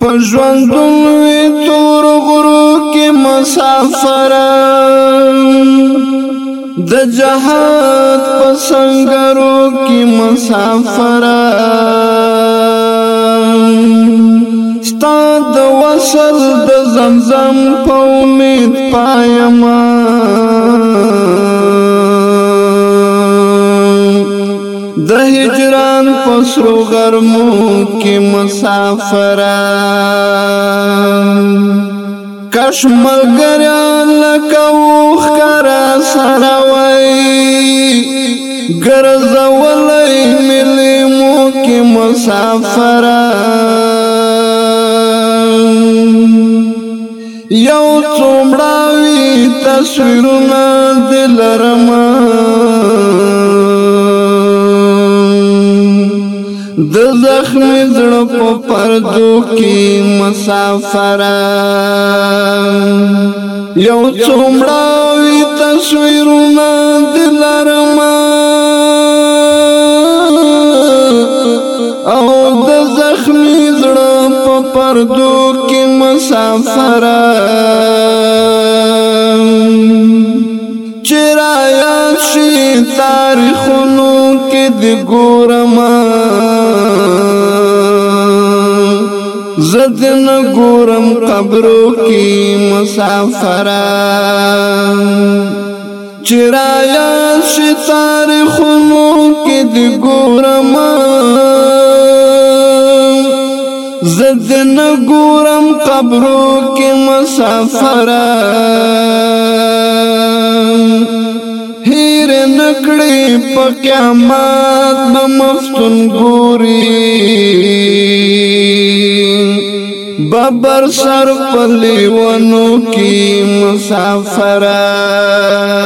په ژوندون وی تور غرو کې مسافر د جهاد په سنگرو کې مسافر ستاد وصل د زمزم په امید پایمه د هجران پسرو غرمو کې مسافران کش ملګریان لکو خرا سره وای ګرځولای ملي مو کې مسافران یو څومره تصویرونه دلرمه د زخم زړه په پردو کې مسافر یو څومره وی تصویرونه دلارما او د زخم زړه په پردو کې مسافر چرایان شي تاریخونو کې د ګورما زدن ګورم قبرو کې مسافران چرایا شتار خونو کې د ګورم زدن ګورم قبرو کې مسافران نکړي په قیامت به مفتون ګوري ببر سر پلی ونو کی مسافران